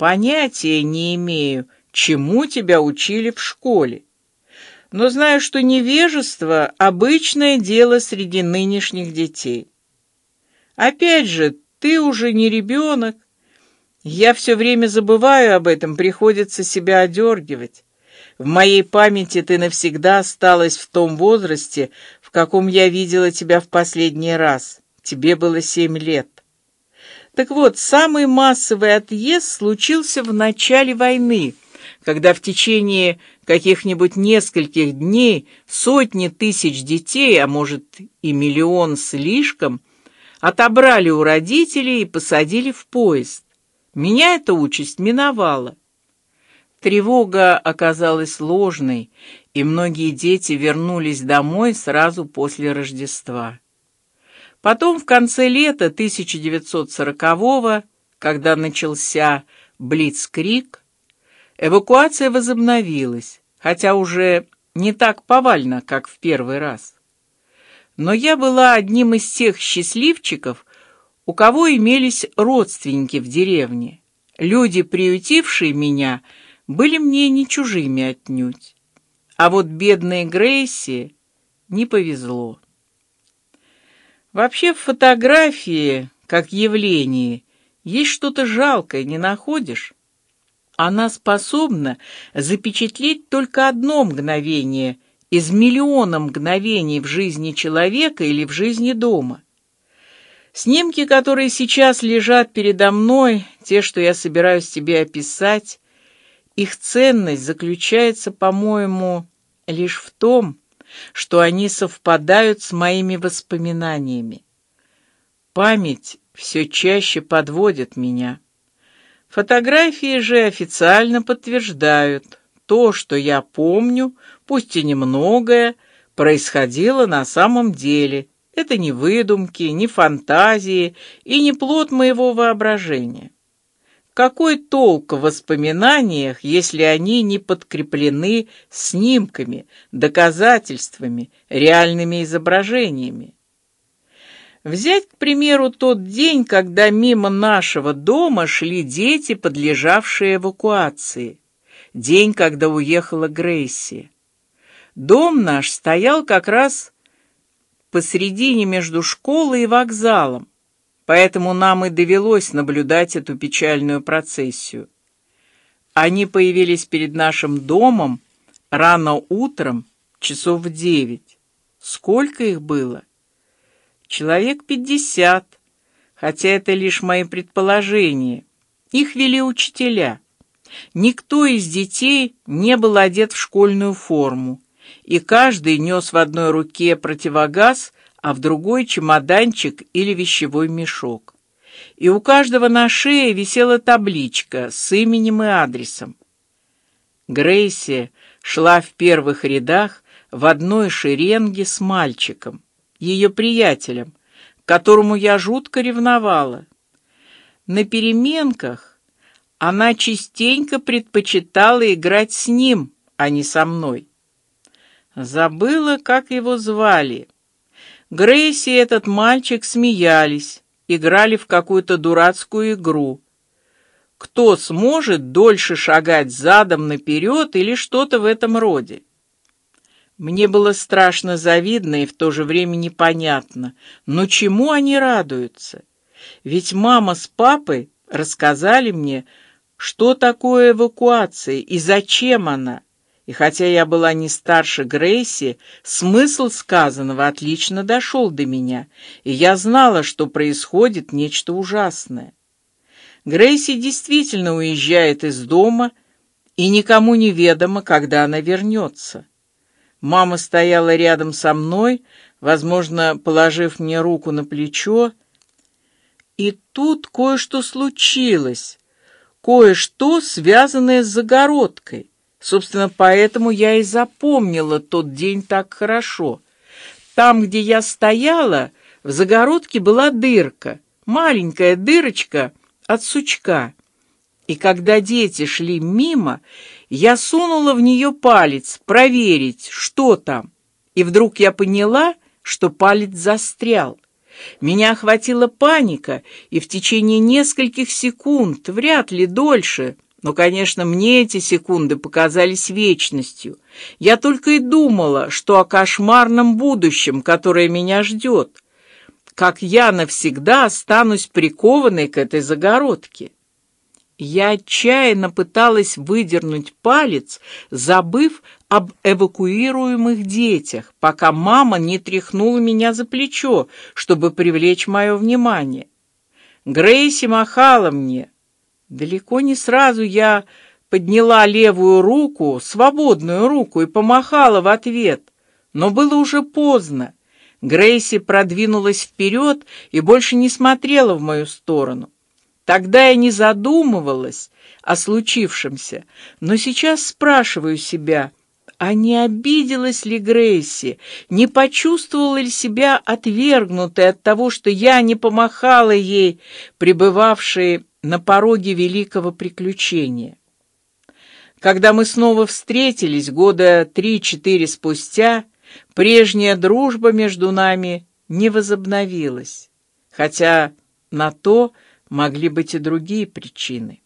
Понятия не имею, чему тебя учили в школе, но знаю, что невежество обычное дело среди нынешних детей. Опять же, ты уже не ребенок. Я все время забываю об этом, приходится себя одергивать. В моей памяти ты навсегда осталась в том возрасте, в каком я видела тебя в последний раз. Тебе было семь лет. Так вот, самый массовый отъезд случился в начале войны, когда в течение каких-нибудь нескольких дней сотни тысяч детей, а может и миллион слишком, отобрали у родителей и посадили в поезд. Меня эта участь миновала. Тревога оказалась ложной, и многие дети вернулись домой сразу после Рождества. Потом в конце лета 1940-го, когда начался Блицкриг, эвакуация возобновилась, хотя уже не так повально, как в первый раз. Но я была одним из тех счастливчиков, у кого имелись родственники в деревне. Люди, приютившие меня, были мне не чужими отнюдь. А вот бедной Грейси не повезло. Вообще в фотографии, как явлении, есть что-то жалкое, не находишь? Она способна запечатлеть только одно мгновение из миллиона мгновений в жизни человека или в жизни дома. Снимки, которые сейчас лежат передо мной, те, что я собираюсь тебе описать, их ценность заключается, по-моему, лишь в том, что они совпадают с моими воспоминаниями. Память все чаще подводит меня. Фотографии же официально подтверждают то, что я помню, пусть и немногое, происходило на самом деле. Это не выдумки, не фантазии и не плод моего воображения. Какой толк в воспоминаниях, если они не подкреплены снимками, доказательствами, реальными изображениями? Взять, к примеру, тот день, когда мимо нашего дома шли дети, подлежавшие эвакуации. День, когда уехала Грейси. Дом наш стоял как раз посредине между школой и вокзалом, поэтому нам и довелось наблюдать эту печальную процессию. Они появились перед нашим домом рано утром, часов в девять. Сколько их было? Человек пятьдесят, хотя это лишь мои предположения. Их вели учителя. Никто из детей не был одет в школьную форму, и каждый нес в одной руке противогаз, а в другой чемоданчик или вещевой мешок. И у каждого на шее висела табличка с именем и адресом. Грейси шла в первых рядах в одной шеренге с мальчиком, ее приятелем, которому я жутко ревновала. На переменках она частенько предпочитала играть с ним, а не со мной. Забыла, как его звали. Грейси и этот мальчик смеялись, играли в какую-то дурацкую игру. Кто сможет дольше шагать задом наперед или что-то в этом роде? Мне было страшно завидно и в то же время непонятно, но чему они радуются? Ведь мама с папой рассказали мне, что такое эвакуация и зачем она. И хотя я была не старше Грейси, смысл сказанного отлично дошел до меня, и я знала, что происходит нечто ужасное. Грейси действительно уезжает из дома, и никому не ведомо, когда она вернется. Мама стояла рядом со мной, возможно, положив мне руку на плечо, и тут кое-что случилось, кое-что связанное с загородкой. Собственно, поэтому я и запомнила тот день так хорошо. Там, где я стояла, в загородке была дырка, маленькая дырочка от сучка. И когда дети шли мимо, я сунула в нее палец проверить, что там. И вдруг я поняла, что палец застрял. Меня охватила паника, и в течение нескольких секунд, вряд ли дольше, но, конечно, мне эти секунды показались вечностью. Я только и думала, что о кошмарном будущем, которое меня ждет, как я навсегда останусь прикованной к этой загородке. Я отчаянно пыталась выдернуть палец, забыв об эвакуируемых детях, пока мама не тряхнула меня за плечо, чтобы привлечь мое внимание. Грейси махала мне. Далеко не сразу я подняла левую руку, свободную руку, и помахала в ответ, но было уже поздно. Грейси продвинулась вперед и больше не смотрела в мою сторону. Тогда я не задумывалась о случившемся, но сейчас спрашиваю себя, а не обиделась ли Грейси, не почувствовала ли себя отвергнутой от того, что я не помахала ей, пребывавшей на пороге великого приключения. Когда мы снова встретились года три-четыре спустя, прежняя дружба между нами не возобновилась, хотя на то могли быть и другие причины.